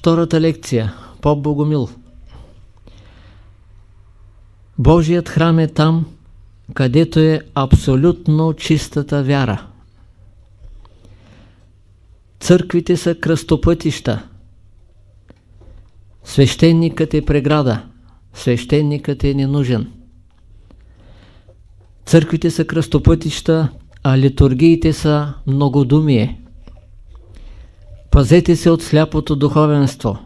Втората лекция. Поп Богомил. Божият храм е там, където е абсолютно чистата вяра. Църквите са кръстопътища. Свещеникът е преграда. Свещеникът е ненужен. Църквите са кръстопътища, а литургиите са многодумие. Пазете се от сляпото духовенство.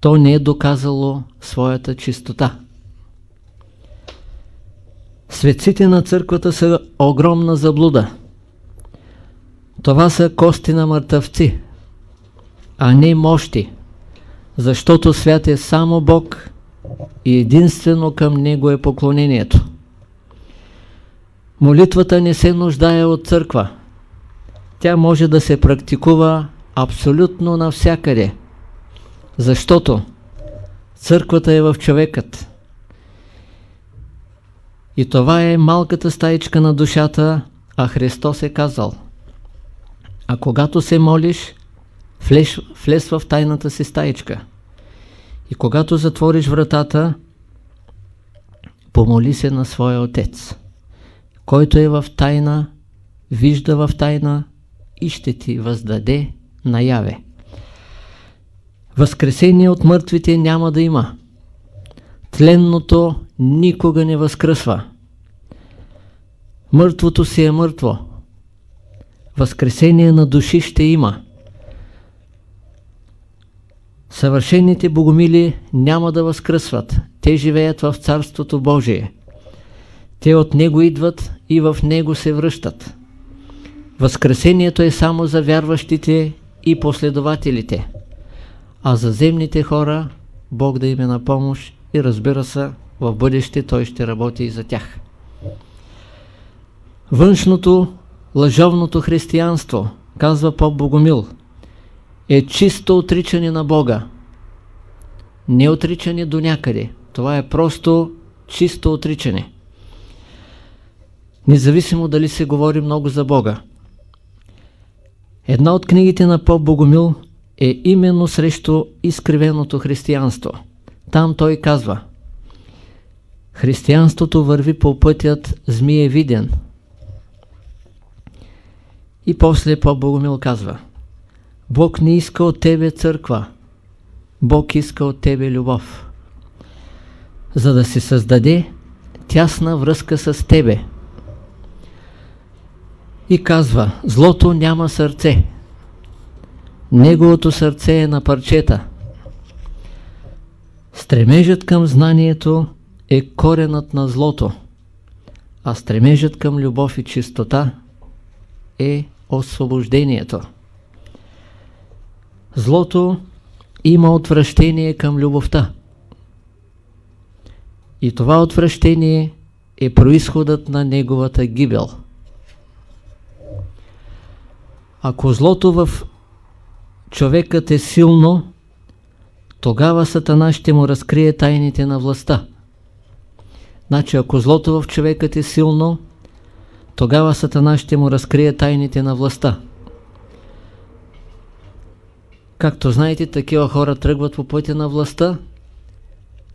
То не е доказало своята чистота. Светците на църквата са огромна заблуда. Това са кости на мъртъвци, а не мощи, защото свят е само Бог и единствено към Него е поклонението. Молитвата не се нуждае от църква. Тя може да се практикува абсолютно навсякъде, защото църквата е в човекът. И това е малката стаичка на душата, а Христос е казал. А когато се молиш, влез, влез в тайната си стаичка. И когато затвориш вратата, помоли се на своя Отец. Който е в тайна, вижда в тайна и ще ти въздаде наяве. Възкресение от мъртвите няма да има. Тленното никога не възкръсва. Мъртвото си е мъртво. Възкресение на души ще има. Съвършените богомили няма да възкръсват. Те живеят в Царството Божие. Те от Него идват и в Него се връщат. Възкресението е само за вярващите и последователите. А за земните хора Бог да им е на помощ и разбира се, в бъдеще Той ще работи и за тях. Външното, лъжовното християнство, казва поп Богомил, е чисто отричане на Бога. Не отричане до някъде. Това е просто чисто отричане. Независимо дали се говори много за Бога. Една от книгите на поп Богомил е именно срещу изкривеното християнство. Там той казва Християнството върви по пътят змие виден. И после поп Богомил казва Бог не иска от тебе църква. Бог иска от тебе любов. За да се създаде тясна връзка с тебе. И казва, злото няма сърце. Неговото сърце е на парчета. Стремежът към знанието е коренът на злото, а стремежът към любов и чистота е освобождението. Злото има отвращение към любовта. И това отвращение е происходът на неговата гибел. Ако злото в човекът е силно, тогава Сатана ще му разкрие тайните на властта. Значи, ако злото в човекът е силно, тогава Сатана ще му разкрие тайните на властта. Както знаете, такива хора тръгват по пътя на властта.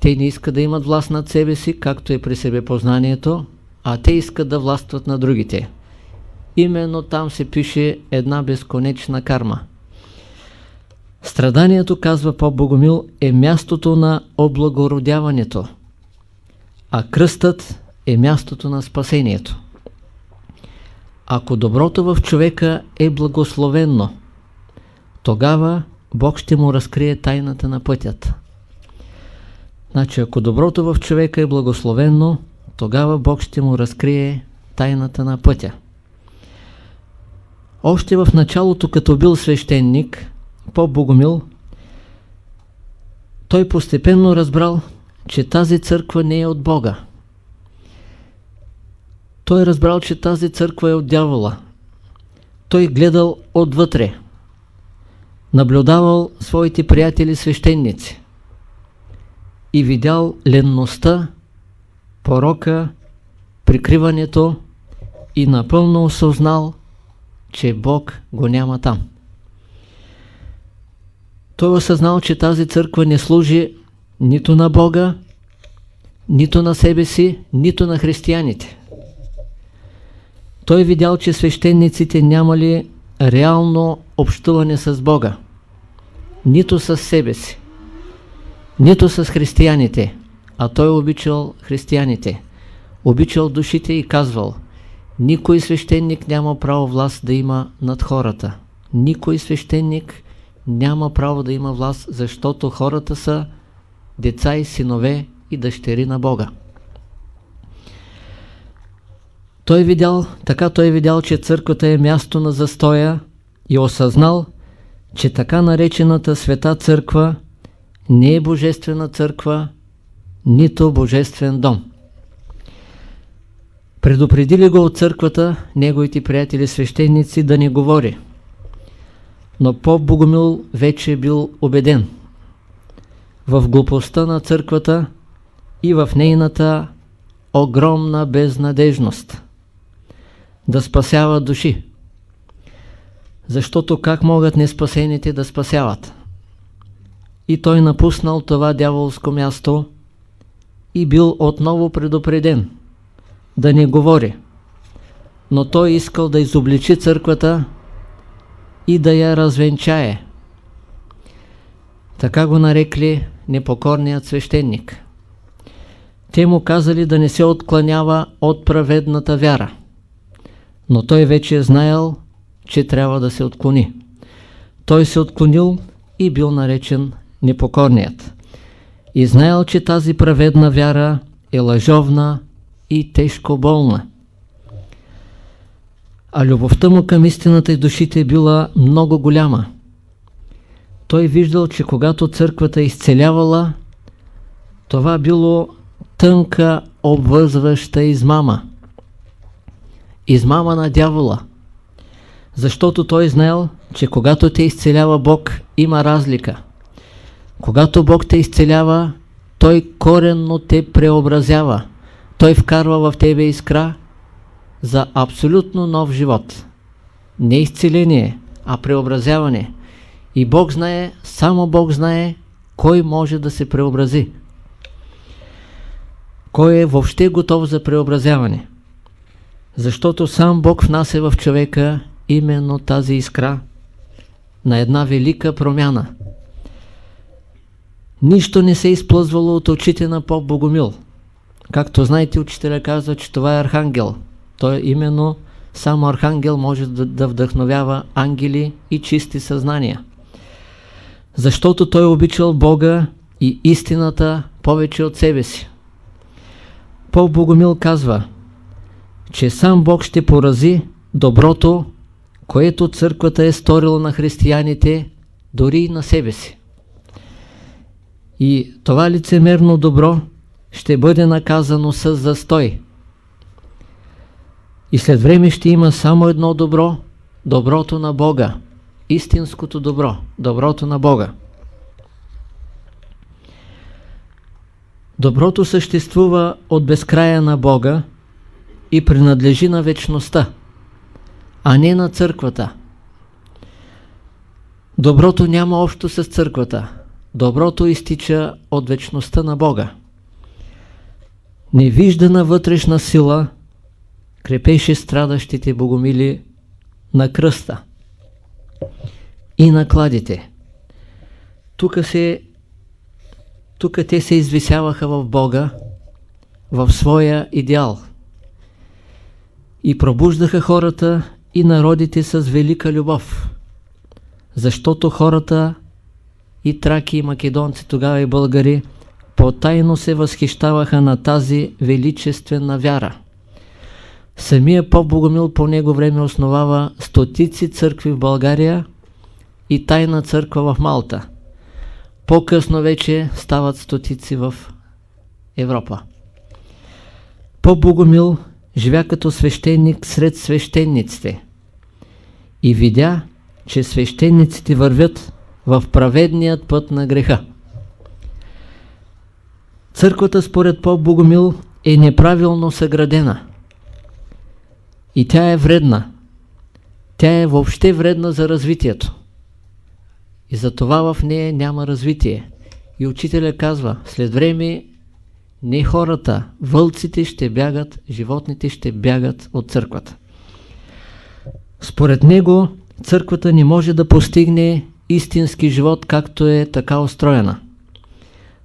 Те не искат да имат власт над себе си, както е при себе познанието, а те искат да властват на другите. Именно там се пише една безконечна карма. Страданието, казва по Богомил, е мястото на облагородяването, а кръстът е мястото на спасението. Ако доброто в човека е благословенно, тогава Бог ще му разкрие тайната на пътят. Значи, ако доброто в човека е благословенно, тогава Бог ще му разкрие тайната на пътя. Още в началото, като бил свещеник, по-богомил, той постепенно разбрал, че тази църква не е от Бога. Той разбрал, че тази църква е от дявола. Той гледал отвътре. Наблюдавал своите приятели свещеници и видял ленността, порока, прикриването и напълно осъзнал, че Бог го няма там. той осъзнал, че тази църква не служи нито на Бога, нито на себе си, нито на християните. Той видял, че свещениците нямали реално общуване с Бога, нито с себе си, нито с християните, а той обичал християните, обичал душите и казвал, никой свещеник няма право власт да има над хората. Никой свещеник няма право да има власт, защото хората са деца и синове и дъщери на Бога. Той видял, така той видял, че църквата е място на застоя и осъзнал, че така наречената света църква не е божествена църква, нито божествен дом. Предупредили го от църквата, неговите приятели свещеници да не говори. Но поп Богомил вече е бил убеден в глупостта на църквата и в нейната огромна безнадежност да спасява души. Защото как могат неспасените да спасяват? И той напуснал това дяволско място и бил отново предупреден да не говори. Но той искал да изобличи църквата и да я развенчае. Така го нарекли непокорният свещеник. Те му казали да не се отклонява от праведната вяра. Но той вече е знаел, че трябва да се отклони. Той се отклонил и бил наречен непокорният. И знаел, че тази праведна вяра е лъжовна и тежко болна. А любовта му към истината и душите е била много голяма. Той виждал, че когато църквата изцелявала, това било тънка обвързваща измама. Измама на дявола. Защото той знаел, че когато те изцелява Бог, има разлика. Когато Бог те изцелява, Той коренно те преобразява. Той вкарва в тебе искра за абсолютно нов живот. Не изцеление, а преобразяване. И Бог знае, само Бог знае, кой може да се преобрази. Кой е въобще готов за преобразяване. Защото сам Бог внася в човека именно тази искра на една велика промяна. Нищо не се изплъзвало от очите на поп Богомил. Както знаете, учителя казва, че това е архангел. Той именно само архангел може да, да вдъхновява ангели и чисти съзнания. Защото той обичал Бога и истината повече от себе си. Поп Богомил казва, че сам Бог ще порази доброто, което църквата е сторила на християните, дори и на себе си. И това лицемерно добро ще бъде наказано с застой. И след време ще има само едно добро, доброто на Бога, истинското добро, доброто на Бога. Доброто съществува от безкрая на Бога и принадлежи на вечността, а не на църквата. Доброто няма общо с църквата. Доброто изтича от вечността на Бога. Невиждана вътрешна сила крепеше страдащите богомили на кръста и на кладите. Тук се тук те се извисяваха в Бога, в своя идеал. И пробуждаха хората и народите с велика любов. Защото хората и траки, и македонци, тогава и българи, потайно се възхищаваха на тази величествена вяра. Самия поп Богомил по него време основава стотици църкви в България и тайна църква в Малта. По-късно вече стават стотици в Европа. Поп Богомил живя като свещеник сред свещениците и видя, че свещениците вървят в праведният път на греха. Църквата според поп Богомил е неправилно съградена и тя е вредна. Тя е въобще вредна за развитието. И затова в нея няма развитие. И учителя казва, след време не хората, вълците ще бягат, животните ще бягат от църквата. Според него църквата не може да постигне истински живот, както е така устроена.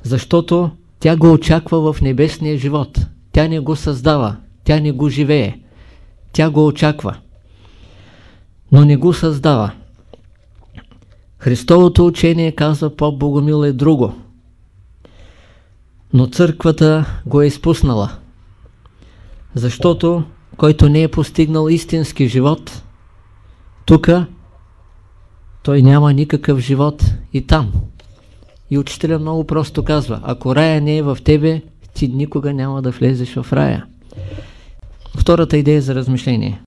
Защото тя го очаква в небесния живот. Тя не го създава, тя не го живее. Тя го очаква, но не го създава. Христовото учение, казва поп Богомил, е друго. Но църквата го е изпуснала. Защото, който не е постигнал истински живот, тук той няма никакъв живот и там. И учителя много просто казва, ако рая не е в тебе, ти никога няма да влезеш в рая. Втората идея за размишление.